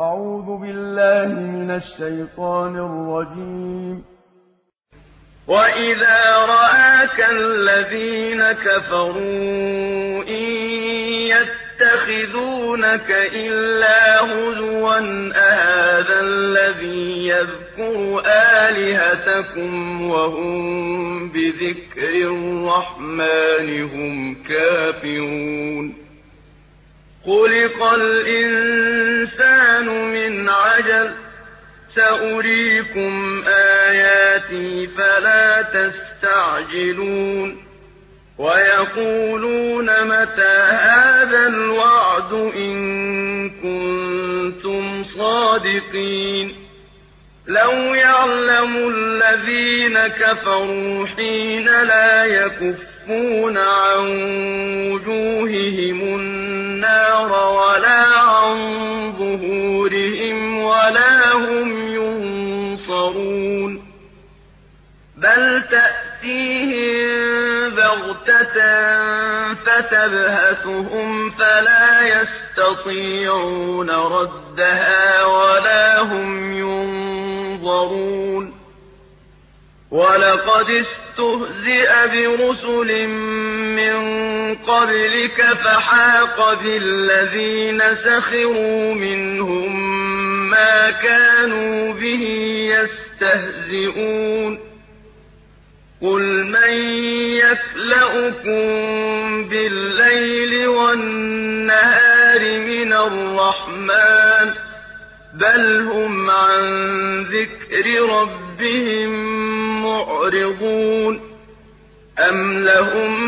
أعوذ بالله من الشيطان الرجيم. وإذا رآك الذين كفروا إن يتخذونك إلا هزوا أهذا الذي يذكر آلهتكم وهم بذكر الرحمن هم كافرون. خُلِقَ الْإِنسَانُ مِنْ عَجَلٍ ۚ سَأُرِيكُمْ آيَاتِي فَلَا تَسْتَعْجِلُونِ وَيَقُولُونَ مَتَىٰ هَٰذَا الْوَعْدُ إِن كُنتُمْ صَادِقِينَ لَوْ يَعْلَمُ الَّذِينَ كَفَرُوا حِينَ لَا يَكُفُّونَ عَن وُجُوهِهِمُ النَّارَ وَلَا عَن ظُهُورِهِمْ وَلَا هُمْ يُنصَرُونَ. بَلْ تَأْتِيهِم بَغْتَةً فَتَبْهَتُهُمْ فَلَا يَسْتَطِيعُونَ رَدَّهَا وَلَا هُمْ يُنظَرُونَ. وَلَقَدِ اسْتُهْزِئَ بِرُسُلٍ مِّن قَبْلِكَ فَحَاقَ بِالَّذِينَ سَخِرُوا مِنْهُم مَّا كَانُوا بِهِ يَسْتَهْزِئُونَ قُلْ مَن يَكْلَؤُكُم بِاللَّيْلِ وَالنَّهَارِ مِنَ الرَّحْمَٰنِ ۗ بَلْ هُمْ عَن ذِكْرِ رَبِّهِم مُّعْرِضُونَ أَمْ لَهُمْ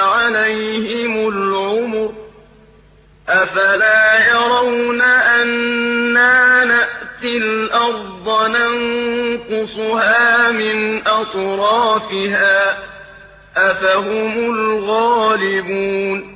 أَفَلَا يَرَوْنَ أَنَّا نَأْتِي الْأَرْضَ نَنقُصُهَا مِنْ أَطْرَافِهَا ۚ أَفَهُمُ الْغَالِبُونَ